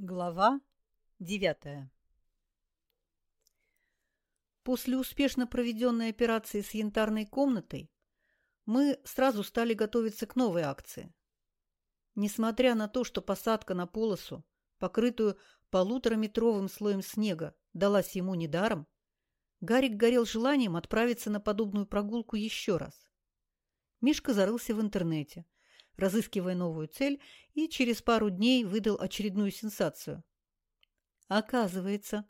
Глава девятая После успешно проведенной операции с янтарной комнатой мы сразу стали готовиться к новой акции. Несмотря на то, что посадка на полосу, покрытую полутораметровым слоем снега, далась ему недаром, Гарик горел желанием отправиться на подобную прогулку еще раз. Мишка зарылся в интернете – разыскивая новую цель, и через пару дней выдал очередную сенсацию. Оказывается,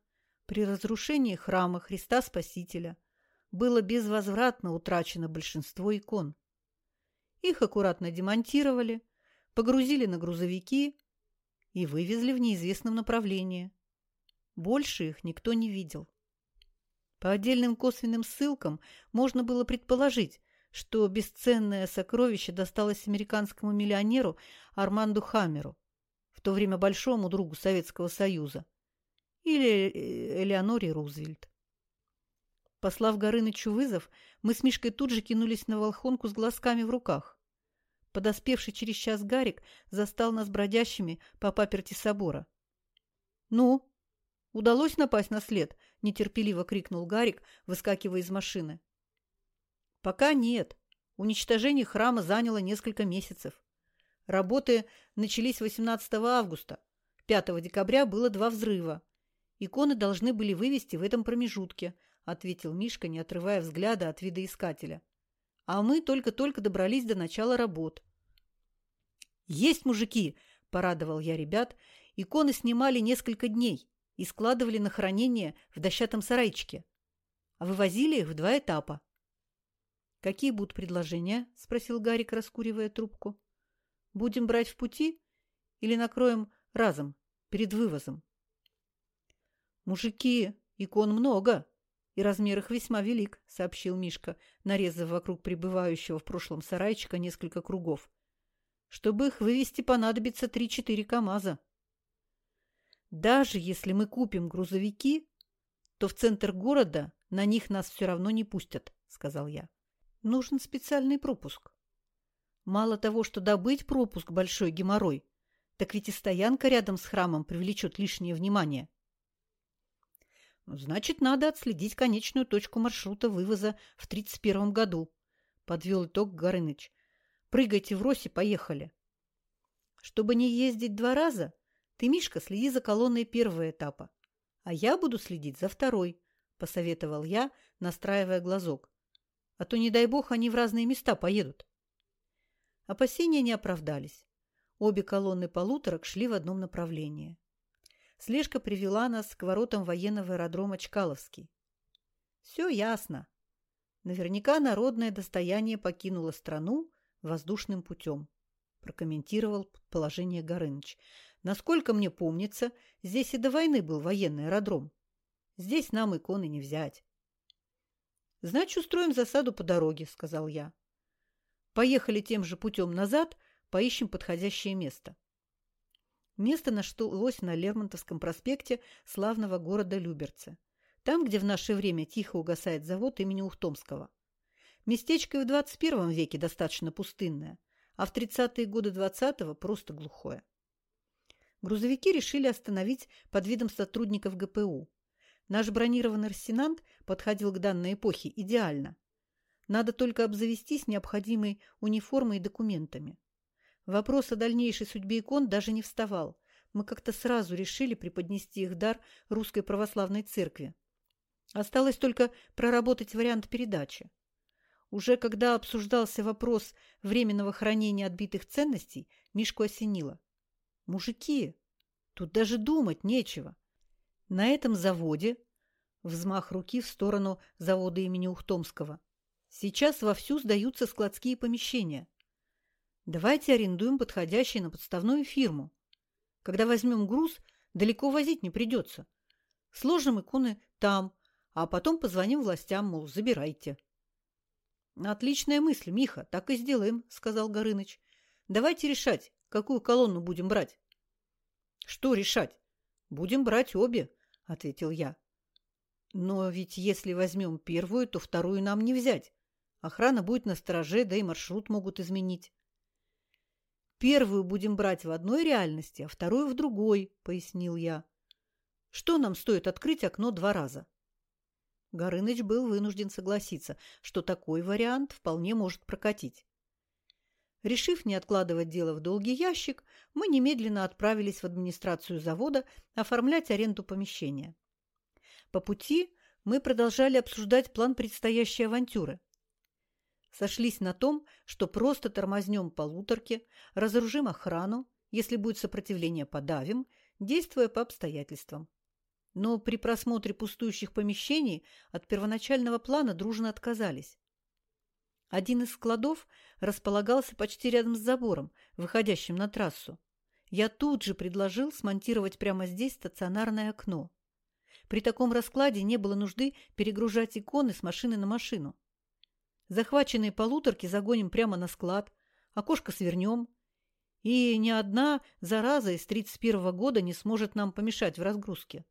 при разрушении храма Христа Спасителя было безвозвратно утрачено большинство икон. Их аккуратно демонтировали, погрузили на грузовики и вывезли в неизвестном направлении. Больше их никто не видел. По отдельным косвенным ссылкам можно было предположить, что бесценное сокровище досталось американскому миллионеру Арманду Хаммеру, в то время большому другу Советского Союза, или э, Элеоноре Рузвельт. Послав Горынычу вызов, мы с Мишкой тут же кинулись на волхонку с глазками в руках. Подоспевший через час Гарик застал нас бродящими по паперти собора. «Ну, удалось напасть на след?» – нетерпеливо крикнул Гарик, выскакивая из машины. Пока нет. Уничтожение храма заняло несколько месяцев. Работы начались 18 августа. 5 декабря было два взрыва. Иконы должны были вывести в этом промежутке, ответил Мишка, не отрывая взгляда от видоискателя. А мы только-только добрались до начала работ. Есть мужики, порадовал я ребят. Иконы снимали несколько дней и складывали на хранение в дощатом сарайчике. А вывозили их в два этапа. «Какие будут предложения?» – спросил Гарик, раскуривая трубку. «Будем брать в пути или накроем разом, перед вывозом?» «Мужики, икон много, и размер их весьма велик», – сообщил Мишка, нарезав вокруг пребывающего в прошлом сарайчика несколько кругов. «Чтобы их вывести, понадобится три-четыре КАМАЗа». «Даже если мы купим грузовики, то в центр города на них нас все равно не пустят», – сказал я. Нужен специальный пропуск. Мало того, что добыть пропуск – большой геморрой, так ведь и стоянка рядом с храмом привлечет лишнее внимание. Ну, значит, надо отследить конечную точку маршрута вывоза в 31 году, подвел итог Горыныч. Прыгайте в росе, поехали. Чтобы не ездить два раза, ты, Мишка, следи за колонной первого этапа, а я буду следить за второй, посоветовал я, настраивая глазок а то, не дай бог, они в разные места поедут. Опасения не оправдались. Обе колонны полуторок шли в одном направлении. Слежка привела нас к воротам военного аэродрома Чкаловский. Все ясно. Наверняка народное достояние покинуло страну воздушным путем, прокомментировал положение Горыныч. Насколько мне помнится, здесь и до войны был военный аэродром. Здесь нам иконы не взять. «Значит, устроим засаду по дороге», — сказал я. «Поехали тем же путем назад, поищем подходящее место». Место нашлось на Лермонтовском проспекте славного города Люберцы, там, где в наше время тихо угасает завод имени Ухтомского. Местечко и в 21 веке достаточно пустынное, а в 30-е годы 20-го просто глухое. Грузовики решили остановить под видом сотрудников ГПУ. Наш бронированный арсенант подходил к данной эпохе идеально. Надо только обзавестись необходимой униформой и документами. Вопрос о дальнейшей судьбе икон даже не вставал. Мы как-то сразу решили преподнести их дар Русской Православной Церкви. Осталось только проработать вариант передачи. Уже когда обсуждался вопрос временного хранения отбитых ценностей, Мишку осенило. «Мужики, тут даже думать нечего. На этом заводе Взмах руки в сторону завода имени Ухтомского. Сейчас вовсю сдаются складские помещения. Давайте арендуем подходящую на подставную фирму. Когда возьмем груз, далеко возить не придется. Сложим иконы там, а потом позвоним властям, мол, забирайте. Отличная мысль, Миха, так и сделаем, сказал Горыныч. Давайте решать, какую колонну будем брать. Что решать? Будем брать обе, ответил я. Но ведь если возьмем первую, то вторую нам не взять. Охрана будет на стороже, да и маршрут могут изменить. Первую будем брать в одной реальности, а вторую в другой, пояснил я. Что нам стоит открыть окно два раза? Горыныч был вынужден согласиться, что такой вариант вполне может прокатить. Решив не откладывать дело в долгий ящик, мы немедленно отправились в администрацию завода оформлять аренду помещения. По пути мы продолжали обсуждать план предстоящей авантюры. Сошлись на том, что просто тормознем полуторки, разоружим охрану, если будет сопротивление, подавим, действуя по обстоятельствам. Но при просмотре пустующих помещений от первоначального плана дружно отказались. Один из складов располагался почти рядом с забором, выходящим на трассу. Я тут же предложил смонтировать прямо здесь стационарное окно. При таком раскладе не было нужды перегружать иконы с машины на машину. Захваченные полуторки загоним прямо на склад, окошко свернем, и ни одна зараза из 31 года не сможет нам помешать в разгрузке.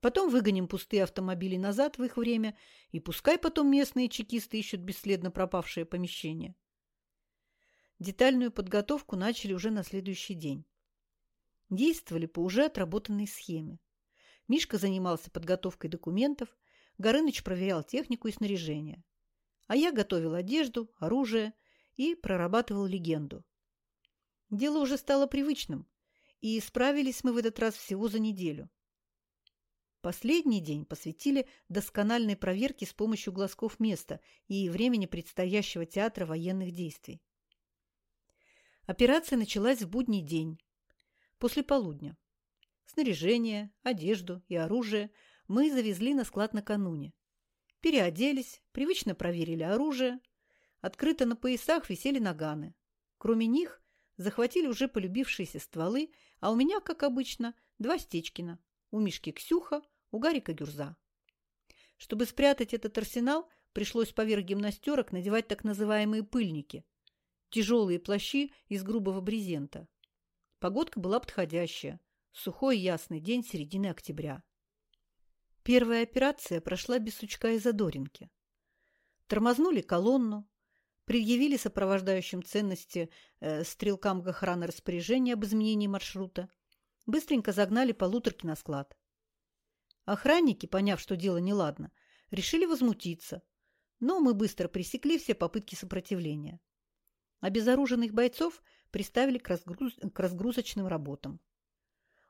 Потом выгоним пустые автомобили назад в их время, и пускай потом местные чекисты ищут бесследно пропавшее помещение. Детальную подготовку начали уже на следующий день. Действовали по уже отработанной схеме. Мишка занимался подготовкой документов, Горыныч проверял технику и снаряжение. А я готовил одежду, оружие и прорабатывал легенду. Дело уже стало привычным, и справились мы в этот раз всего за неделю. Последний день посвятили доскональной проверке с помощью глазков места и времени предстоящего театра военных действий. Операция началась в будний день, после полудня. Снаряжение, одежду и оружие мы завезли на склад накануне. Переоделись, привычно проверили оружие. Открыто на поясах висели наганы. Кроме них захватили уже полюбившиеся стволы, а у меня, как обычно, два Стечкина. У Мишки Ксюха, у Гарика Гюрза. Чтобы спрятать этот арсенал, пришлось поверх гимнастерок надевать так называемые пыльники – тяжелые плащи из грубого брезента. Погодка была подходящая. Сухой ясный день середины октября. Первая операция прошла без сучка и задоринки. Тормознули колонну, предъявили сопровождающим ценности э, стрелкам охраны распоряжения об изменении маршрута, быстренько загнали полуторки на склад. Охранники, поняв, что дело неладно, решили возмутиться, но мы быстро пресекли все попытки сопротивления. Обезоруженных бойцов приставили к, разгруз... к разгрузочным работам.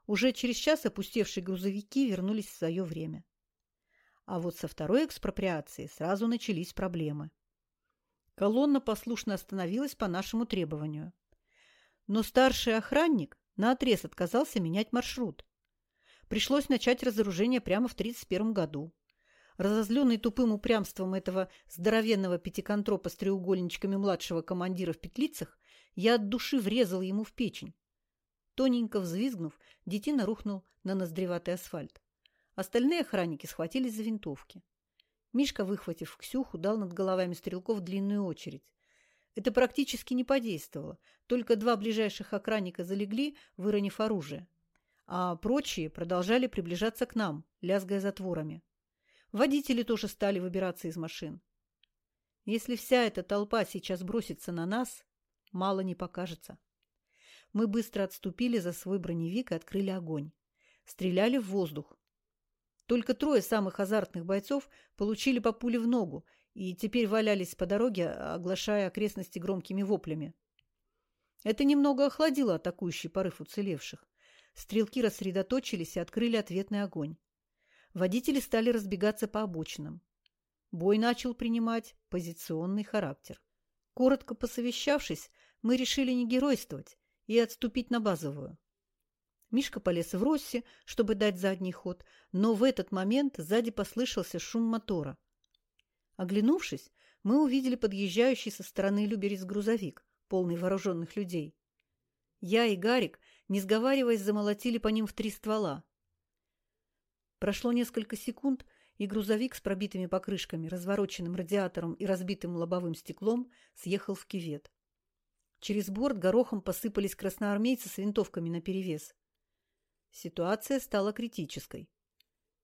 Уже через час опустевшие грузовики вернулись в свое время. А вот со второй экспроприацией сразу начались проблемы. Колонна послушно остановилась по нашему требованию. Но старший охранник наотрез отказался менять маршрут. Пришлось начать разоружение прямо в 1931 году. Разозленный тупым упрямством этого здоровенного пятиконтропа с треугольничками младшего командира в петлицах, я от души врезал ему в печень. Тоненько взвизгнув, детина рухнул на ноздреватый асфальт. Остальные охранники схватились за винтовки. Мишка, выхватив Ксюху, дал над головами стрелков длинную очередь. Это практически не подействовало. Только два ближайших охранника залегли, выронив оружие. А прочие продолжали приближаться к нам, лязгая затворами. Водители тоже стали выбираться из машин. Если вся эта толпа сейчас бросится на нас, мало не покажется. Мы быстро отступили за свой броневик и открыли огонь. Стреляли в воздух. Только трое самых азартных бойцов получили по пуле в ногу и теперь валялись по дороге, оглашая окрестности громкими воплями. Это немного охладило атакующий порыв уцелевших. Стрелки рассредоточились и открыли ответный огонь. Водители стали разбегаться по обочинам. Бой начал принимать позиционный характер. Коротко посовещавшись, мы решили не геройствовать и отступить на базовую. Мишка полез в Росси, чтобы дать задний ход, но в этот момент сзади послышался шум мотора. Оглянувшись, мы увидели подъезжающий со стороны Люберец грузовик, полный вооруженных людей. Я и Гарик, не сговариваясь, замолотили по ним в три ствола. Прошло несколько секунд, и грузовик с пробитыми покрышками, развороченным радиатором и разбитым лобовым стеклом съехал в кювет. Через борт горохом посыпались красноармейцы с винтовками наперевес. Ситуация стала критической.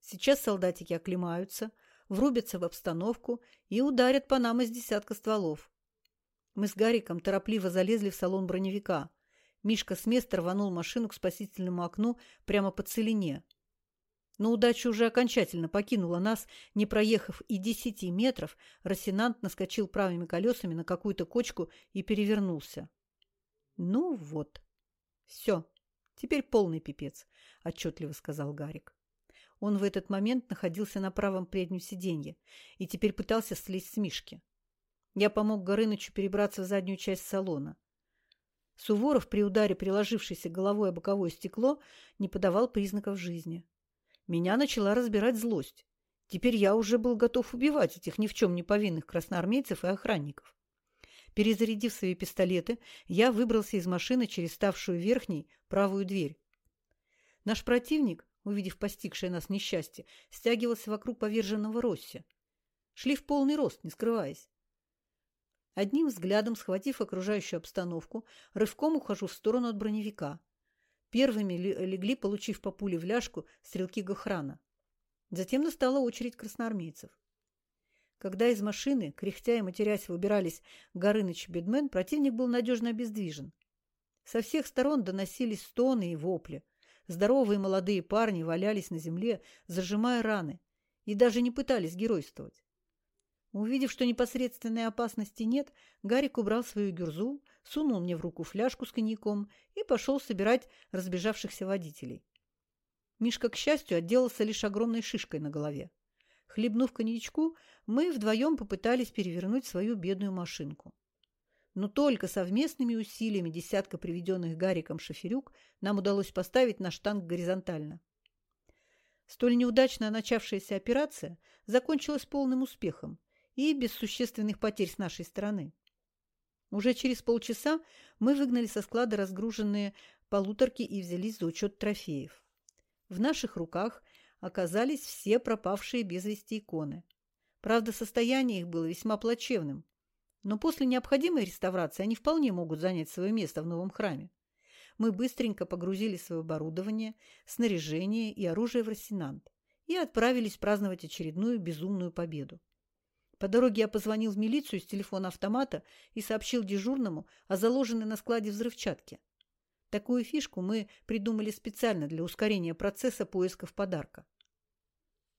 Сейчас солдатики оклемаются, врубятся в обстановку и ударят по нам из десятка стволов. Мы с Гариком торопливо залезли в салон броневика. Мишка с места рванул машину к спасительному окну прямо по целине. Но удача уже окончательно покинула нас, не проехав и десяти метров, Росинант наскочил правыми колесами на какую-то кочку и перевернулся. «Ну вот. Все. Теперь полный пипец», – отчетливо сказал Гарик. Он в этот момент находился на правом преднем сиденье и теперь пытался слезть с Мишки. Я помог Горынычу перебраться в заднюю часть салона. Суворов, при ударе приложившейся головой о боковое стекло, не подавал признаков жизни. Меня начала разбирать злость. Теперь я уже был готов убивать этих ни в чем не повинных красноармейцев и охранников. Перезарядив свои пистолеты, я выбрался из машины через ставшую верхней правую дверь. Наш противник, увидев постигшее нас несчастье, стягивался вокруг поверженного Росси. Шли в полный рост, не скрываясь. Одним взглядом, схватив окружающую обстановку, рывком ухожу в сторону от броневика. Первыми легли, получив по пуле в ляжку, стрелки Гохрана. Затем настала очередь красноармейцев. Когда из машины, кряхтя и матерясь, выбирались Горыныч и Бедмен, противник был надежно обездвижен. Со всех сторон доносились стоны и вопли. Здоровые молодые парни валялись на земле, зажимая раны, и даже не пытались геройствовать. Увидев, что непосредственной опасности нет, Гарик убрал свою гюрзу, сунул мне в руку фляжку с коньяком и пошел собирать разбежавшихся водителей. Мишка, к счастью, отделался лишь огромной шишкой на голове. Хлебнув коньячку, мы вдвоем попытались перевернуть свою бедную машинку. Но только совместными усилиями десятка приведенных Гариком шоферюк нам удалось поставить наш танк горизонтально. Столь неудачно начавшаяся операция закончилась полным успехом, и без существенных потерь с нашей стороны. Уже через полчаса мы выгнали со склада разгруженные полуторки и взялись за учет трофеев. В наших руках оказались все пропавшие без вести иконы. Правда, состояние их было весьма плачевным, но после необходимой реставрации они вполне могут занять свое место в новом храме. Мы быстренько погрузили свое оборудование, снаряжение и оружие в Рассенант и отправились праздновать очередную безумную победу. По дороге я позвонил в милицию с телефона автомата и сообщил дежурному о заложенной на складе взрывчатке. Такую фишку мы придумали специально для ускорения процесса поисков подарка.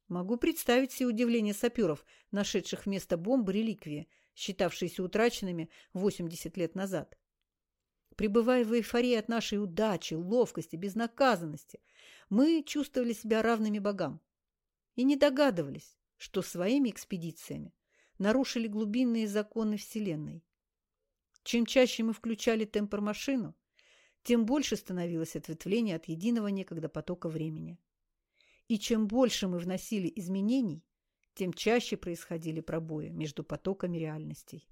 Могу представить все удивление саперов, нашедших вместо бомбы реликвии, считавшиеся утраченными 80 лет назад. Пребывая в эйфории от нашей удачи, ловкости, безнаказанности, мы чувствовали себя равными богам и не догадывались, что своими экспедициями нарушили глубинные законы Вселенной. Чем чаще мы включали темпор-машину, тем больше становилось ответвление от единого некогда потока времени. И чем больше мы вносили изменений, тем чаще происходили пробои между потоками реальностей.